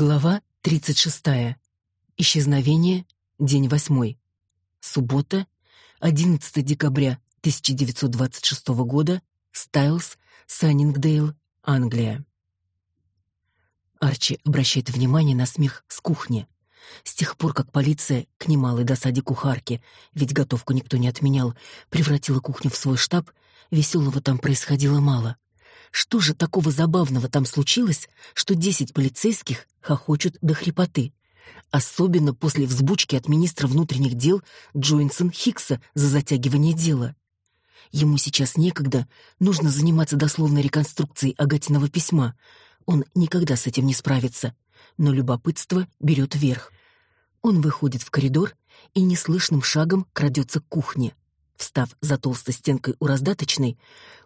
Глава 36. Исчезновение. День восьмой. Суббота, 11 декабря 1926 года. Стайлс, Саннингдейл, Англия. Арчи обращает внимание на смех с кухни. С тех пор, как полиция, к немалой досаде кухарки, ведь готовку никто не отменял, превратила кухню в свой штаб, веселого там происходило мало. Что же такого забавного там случилось, что десять полицейских хохочут до хрипоты? Особенно после взбучки от министра внутренних дел Джойнсон Хикса за затягивание дела. Ему сейчас некогда, нужно заниматься дословной реконструкцией Агатиного письма. Он никогда с этим не справится. Но любопытство берет верх. Он выходит в коридор и неслышным шагом крадется к кухне. Встав за толстой стенкой у раздаточной,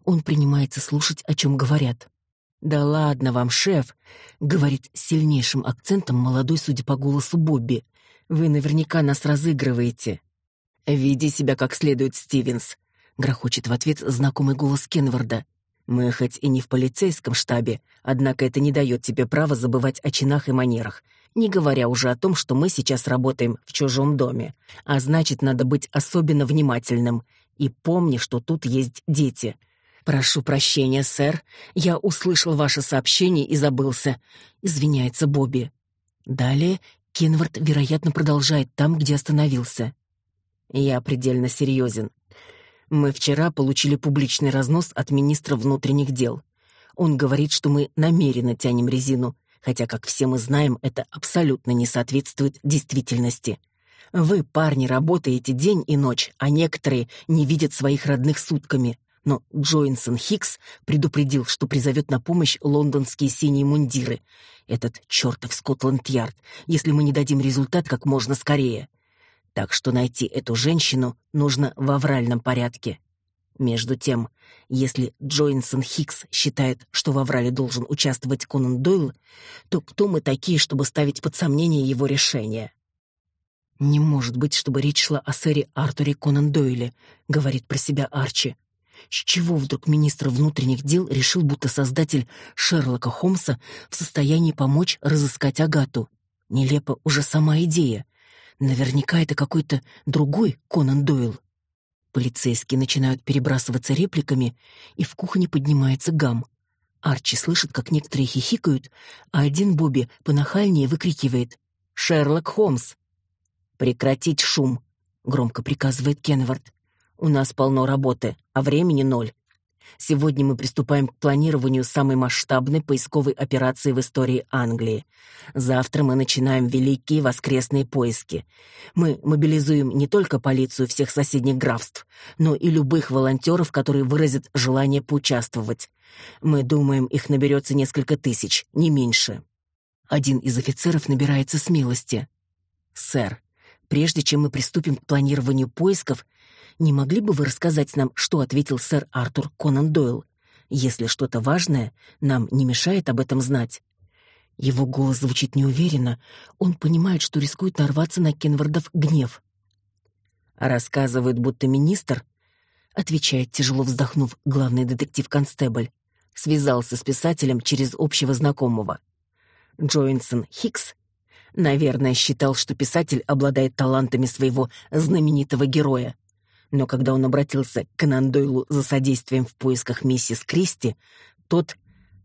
он принимается слушать, о чем говорят. «Да ладно вам, шеф», — говорит с сильнейшим акцентом молодой, судя по голосу, Бобби. «Вы наверняка нас разыгрываете». «Веди себя как следует, Стивенс», — грохочет в ответ знакомый голос Кенварда. «Мы хоть и не в полицейском штабе, однако это не дает тебе права забывать о чинах и манерах не говоря уже о том, что мы сейчас работаем в чужом доме. А значит, надо быть особенно внимательным. И помни, что тут есть дети. Прошу прощения, сэр. Я услышал ваше сообщение и забылся. Извиняется Бобби. Далее Кенвард, вероятно, продолжает там, где остановился. Я предельно серьезен. Мы вчера получили публичный разнос от министра внутренних дел. Он говорит, что мы намеренно тянем резину, хотя, как все мы знаем, это абсолютно не соответствует действительности. Вы, парни, работаете день и ночь, а некоторые не видят своих родных сутками. Но Джойнсон Хикс предупредил, что призовет на помощь лондонские синие мундиры. Этот чертов Скотланд-Ярд, если мы не дадим результат как можно скорее. Так что найти эту женщину нужно в авральном порядке. Между тем, если Джойнсон Хикс считает, что в Аврале должен участвовать Конан Дойл, то кто мы такие, чтобы ставить под сомнение его решение? «Не может быть, чтобы речь шла о сэре Артуре Конан Дойле», — говорит про себя Арчи. С чего вдруг министр внутренних дел решил, будто создатель Шерлока Холмса в состоянии помочь разыскать Агату? Нелепо уже сама идея. Наверняка это какой-то другой Конан Дойл. Полицейские начинают перебрасываться репликами, и в кухне поднимается гам. Арчи слышит, как некоторые хихикают, а один Бобби понахальнее выкрикивает «Шерлок Холмс!» «Прекратить шум!» — громко приказывает Кенвард. «У нас полно работы, а времени ноль. Сегодня мы приступаем к планированию самой масштабной поисковой операции в истории Англии. Завтра мы начинаем великие воскресные поиски. Мы мобилизуем не только полицию всех соседних графств, но и любых волонтеров, которые выразят желание поучаствовать. Мы думаем, их наберется несколько тысяч, не меньше. Один из офицеров набирается смелости. «Сэр, прежде чем мы приступим к планированию поисков, не могли бы вы рассказать нам, что ответил сэр Артур Конан Дойл? Если что-то важное, нам не мешает об этом знать. Его голос звучит неуверенно. Он понимает, что рискует нарваться на Кенвардов гнев. Рассказывают, будто министр, отвечает тяжело вздохнув главный детектив-констебль, связался с писателем через общего знакомого. Джойнсон Хикс Наверное, считал, что писатель обладает талантами своего знаменитого героя но когда он обратился к Конан за содействием в поисках миссис Кристи, тот,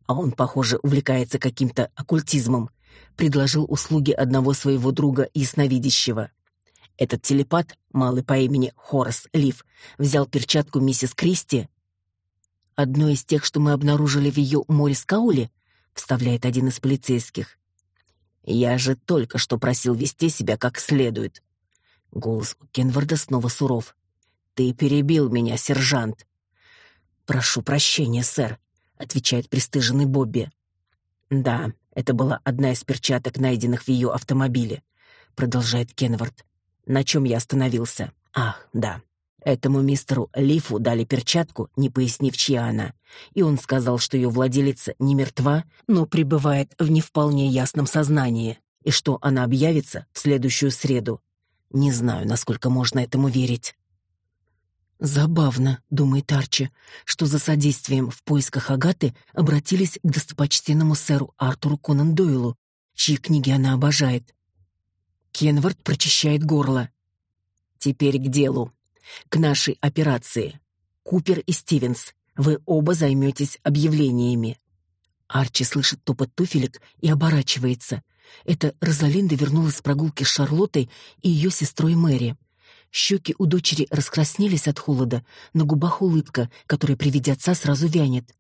а он, похоже, увлекается каким-то оккультизмом, предложил услуги одного своего друга ясновидящего. Этот телепат, малый по имени Хорас Лив, взял перчатку миссис Кристи. «Одно из тех, что мы обнаружили в ее море-скауле», — вставляет один из полицейских. «Я же только что просил вести себя как следует». Голос у Кенварда снова суров. «Ты перебил меня, сержант!» «Прошу прощения, сэр», — отвечает пристыженный Бобби. «Да, это была одна из перчаток, найденных в ее автомобиле», — продолжает Кенвард. «На чем я остановился? Ах, да. Этому мистеру Лифу дали перчатку, не пояснив, чья она, и он сказал, что ее владелица не мертва, но пребывает в не вполне ясном сознании, и что она объявится в следующую среду. Не знаю, насколько можно этому верить. Забавно, думает Арчи, что за содействием в поисках Агаты обратились к достопочтенному сэру Артуру Конан Дойлу, чьи книги она обожает. Кенвард прочищает горло. Теперь к делу. К нашей операции. Купер и Стивенс, вы оба займетесь объявлениями. Арчи слышит топот туфелек и оборачивается. Это Розалинда вернулась с прогулки с Шарлоттой и ее сестрой Мэри. Щеки у дочери раскраснелись от холода, на губах улыбка, которая при виде отца сразу вянет.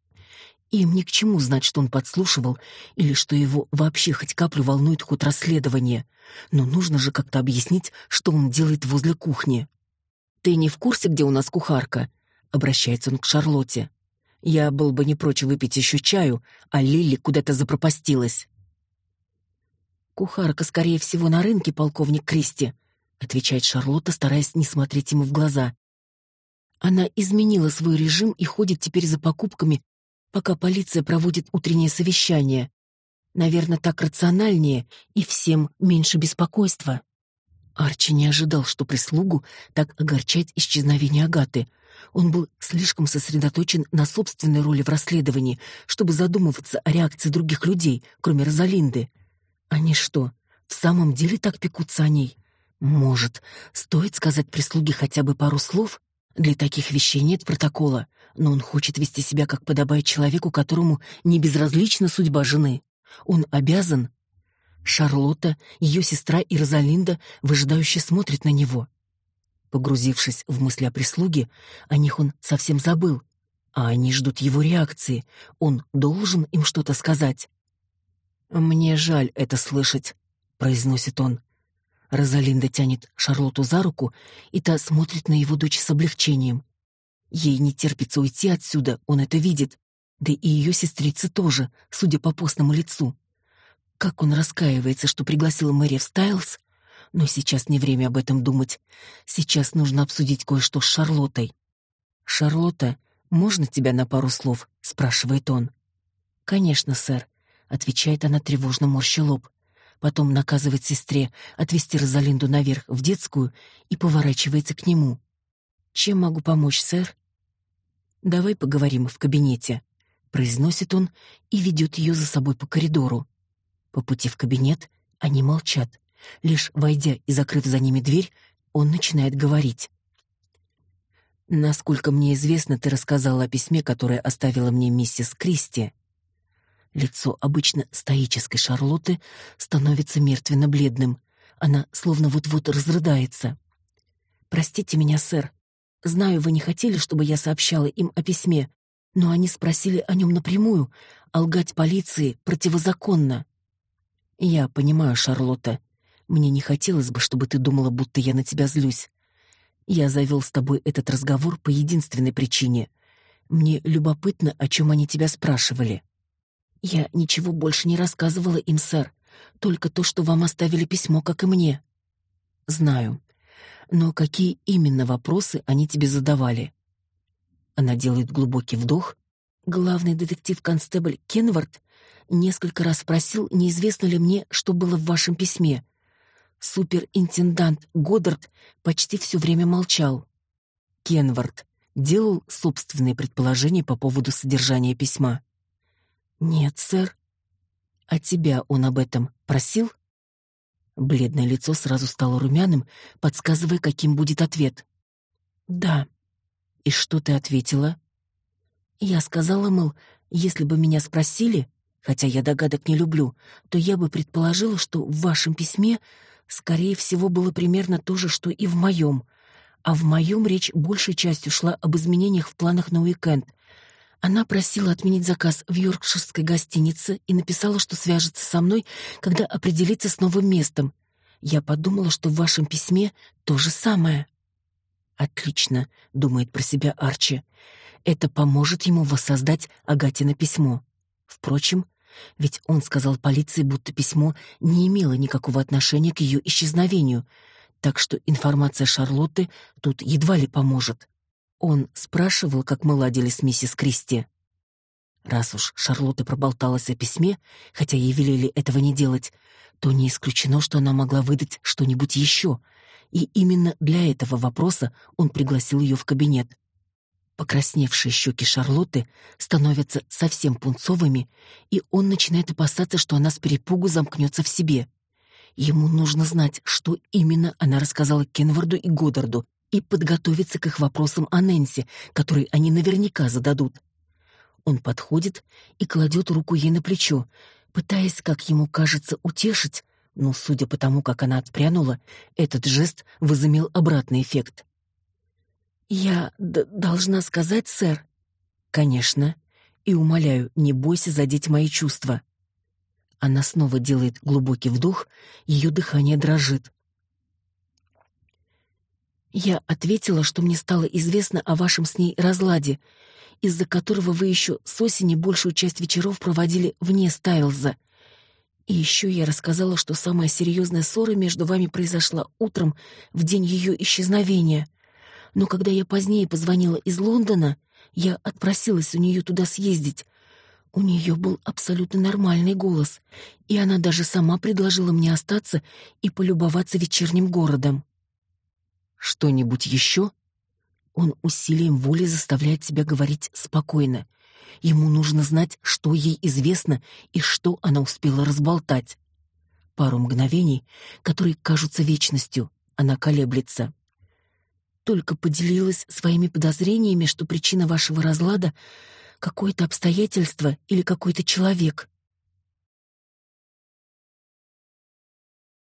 Им ни к чему знать, что он подслушивал, или что его вообще хоть каплю волнует ход расследования. Но нужно же как-то объяснить, что он делает возле кухни. «Ты не в курсе, где у нас кухарка?» — обращается он к Шарлотте. «Я был бы не прочь выпить еще чаю, а Лили куда-то запропастилась». «Кухарка, скорее всего, на рынке, полковник Кристи», — отвечает Шарлотта, стараясь не смотреть ему в глаза. Она изменила свой режим и ходит теперь за покупками пока полиция проводит утреннее совещание. Наверное, так рациональнее и всем меньше беспокойства. Арчи не ожидал, что прислугу так огорчает исчезновение Агаты. Он был слишком сосредоточен на собственной роли в расследовании, чтобы задумываться о реакции других людей, кроме Розалинды. Они что, в самом деле так пекутся о ней? Может, стоит сказать прислуге хотя бы пару слов? Для таких вещей нет протокола, но он хочет вести себя, как подобает человеку, которому не безразлична судьба жены. Он обязан. Шарлотта, ее сестра и Розалинда выжидающе смотрят на него. Погрузившись в мысли о прислуге, о них он совсем забыл. А они ждут его реакции. Он должен им что-то сказать. «Мне жаль это слышать», — произносит он. Розалинда тянет Шарлотту за руку, и та смотрит на его дочь с облегчением. Ей не терпится уйти отсюда, он это видит. Да и ее сестрица тоже, судя по постному лицу. Как он раскаивается, что пригласил Мэри в Стайлз, но сейчас не время об этом думать. Сейчас нужно обсудить кое-что с Шарлоттой. «Шарлотта, можно тебя на пару слов?» — спрашивает он. «Конечно, сэр», — отвечает она тревожно морща лоб потом наказывает сестре отвезти Розалинду наверх в детскую и поворачивается к нему. «Чем могу помочь, сэр?» «Давай поговорим в кабинете», — произносит он и ведет ее за собой по коридору. По пути в кабинет они молчат. Лишь войдя и закрыв за ними дверь, он начинает говорить. «Насколько мне известно, ты рассказала о письме, которое оставила мне миссис Кристи». Лицо обычно стоической Шарлотты становится мертвенно-бледным. Она словно вот-вот разрыдается. «Простите меня, сэр. Знаю, вы не хотели, чтобы я сообщала им о письме, но они спросили о нем напрямую, а лгать полиции противозаконно». «Я понимаю, Шарлотта. Мне не хотелось бы, чтобы ты думала, будто я на тебя злюсь. Я завел с тобой этот разговор по единственной причине. Мне любопытно, о чем они тебя спрашивали». Я ничего больше не рассказывала им, сэр, только то, что вам оставили письмо, как и мне. Знаю. Но какие именно вопросы они тебе задавали? Она делает глубокий вдох. Главный детектив-констебль Кенвард несколько раз спросил, неизвестно ли мне, что было в вашем письме. Суперинтендант Годдард почти все время молчал. Кенвард делал собственные предположения по поводу содержания письма. «Нет, сэр». «А тебя он об этом просил?» Бледное лицо сразу стало румяным, подсказывая, каким будет ответ. «Да». «И что ты ответила?» «Я сказала, мол, если бы меня спросили, хотя я догадок не люблю, то я бы предположила, что в вашем письме, скорее всего, было примерно то же, что и в моем, а в моем речь большей частью шла об изменениях в планах на уикенд, она просила отменить заказ в Йоркширской гостинице и написала, что свяжется со мной, когда определится с новым местом. Я подумала, что в вашем письме то же самое. Отлично, думает про себя Арчи. Это поможет ему воссоздать Агатино письмо. Впрочем, ведь он сказал полиции, будто письмо не имело никакого отношения к ее исчезновению, так что информация Шарлотты тут едва ли поможет. Он спрашивал, как мы ладили с миссис Кристи. Раз уж Шарлотта проболталась о письме, хотя ей велели этого не делать, то не исключено, что она могла выдать что-нибудь еще, и именно для этого вопроса он пригласил ее в кабинет. Покрасневшие щеки Шарлотты становятся совсем пунцовыми, и он начинает опасаться, что она с перепугу замкнется в себе. Ему нужно знать, что именно она рассказала Кенварду и Годдарду, и подготовиться к их вопросам о Нэнси, которые они наверняка зададут. Он подходит и кладет руку ей на плечо, пытаясь, как ему кажется, утешить, но, судя по тому, как она отпрянула, этот жест возымел обратный эффект. «Я должна сказать, сэр?» «Конечно. И умоляю, не бойся задеть мои чувства». Она снова делает глубокий вдох, ее дыхание дрожит. «Я ответила, что мне стало известно о вашем с ней разладе, из-за которого вы еще с осени большую часть вечеров проводили вне Стайлза. И еще я рассказала, что самая серьезная ссора между вами произошла утром в день ее исчезновения. Но когда я позднее позвонила из Лондона, я отпросилась у нее туда съездить. У нее был абсолютно нормальный голос, и она даже сама предложила мне остаться и полюбоваться вечерним городом. Что-нибудь еще? Он усилием воли заставляет себя говорить спокойно. Ему нужно знать, что ей известно и что она успела разболтать. Пару мгновений, которые кажутся вечностью, она колеблется только поделилась своими подозрениями, что причина вашего разлада — какое-то обстоятельство или какой-то человек.